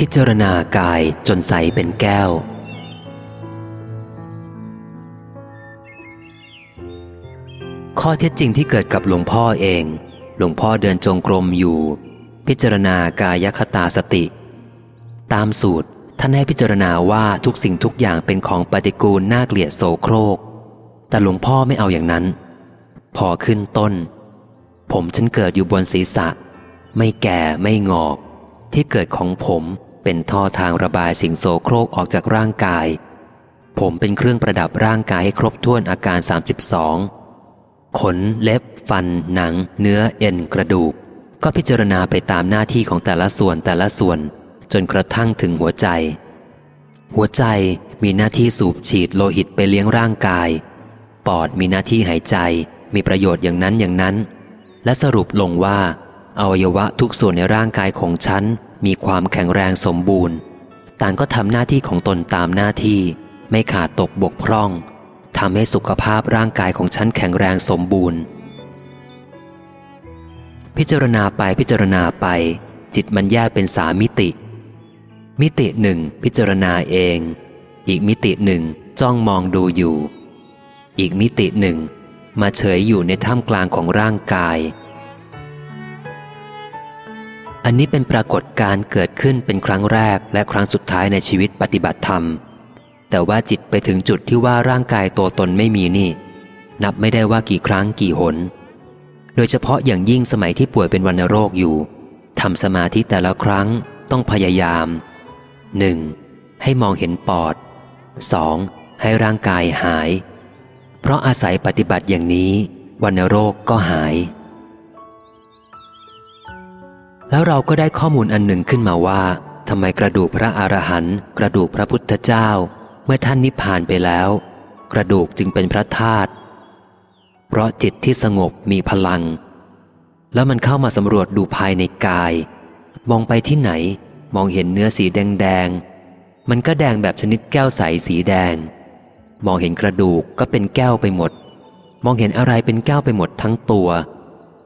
พิจารณากายจนใสเป็นแก้ว ข้อเท็จจริงที่เกิดกับหลวงพ่อเอง หลวงพ่อเดินจงกรมอยู่ พิจารณากายคตาสติ ตามสูตรท่านให้พิจารณาว่าทุกสิ่งทุกอย่างเป็นของปฏิกูลน่าเกลียดโสโครก แต่หลวงพ่อไม่เอาอย่างนั้น พอขึ้นต้น ผมฉันเกิดอยู่บนศีรษะ ไม่แก่ไม่งอก ที่เกิดของผม เป็นท่อทางระบายสิ่งโสโครกออกจากร่างกาย ผมเป็นเครื่องประดับร่างกายให้ครบถ้วนอาการ 32 ขน เล็บ ฟัน หนัง เนื้อ เอ็น กระดูก ก็พิจารณาไปตามหน้าที่ของแต่ละส่วนแต่ละส่วน จนกระทั่งถึงหัวใจ หัวใจมีหน้าที่สูบฉีดโลหิตไปเลี้ยงร่างกาย ปอดมีหน้าที่หายใจ มีประโยชน์อย่างนั้นอย่างนั้น และสรุปลงว่า อวัยวะทุกส่วนในร่างกายของฉัน มีความแข็งแรงสมบูรณ์ ต่างก็ทำหน้าที่ของตนตามหน้าที่ ไม่ขาดตกบกพร่องทำให้สุขภาพร่างกายของฉันแข็งแรงสมบูรณ์ พิจารณาไปพิจารณาไป จิตมันแยกเป็นสามมิติ มิติหนึ่งพิจารณาเอง อีกมิติหนึ่งจ้องมองดูอยู่ อีกมิติหนึ่ง มาเฉยอยู่ในท่ามกลางของร่างกาย อันนี้เป็นปรากฏการเกิดขึ้นเป็นครั้งแรกและครั้งสุดท้ายในชีวิตปฏิบัติธรรม แต่ว่าจิตไปถึงจุดที่ว่าร่างกายตัวตนไม่มีนี่ นับไม่ได้ว่ากี่ครั้งกี่หน โดยเฉพาะอย่างยิ่งสมัยที่ป่วยเป็นวัณโรคอยู่ทำสมาธิแต่ละครั้งต้องพยายาม 1. ให้มองเห็นปอด 2. ให้ร่างกายหาย เพราะอาศัยปฏิบัติอย่างนี้วัณโรคก็หาย แล้วเราก็ได้ข้อมูลอันหนึ่งขึ้นมาว่าทำไมกระดูกพระอรหันต์กระดูกพระพุทธเจ้า เมื่อท่านนิพพานไปแล้ว กระดูกจึงเป็นพระธาตุเพราะจิตที่สงบมีพลัง แล้วมันเข้ามาสำรวจดูภายในกาย มองไปที่ไหน มองเห็นเนื้อสีแดงแดงมันก็แดงแบบชนิดแก้วใสสีแดง มองเห็นกระดูกก็เป็นแก้วไปหมด มองเห็นอะไรเป็นแก้วไปหมดทั้งตัว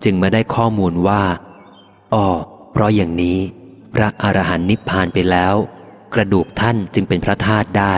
จึงมาได้ข้อมูลว่า อ๋อเพราะอย่างนี้ พระอรหันต์นิพพานไปแล้ว กระดูกท่านจึงเป็นพระธาตุได้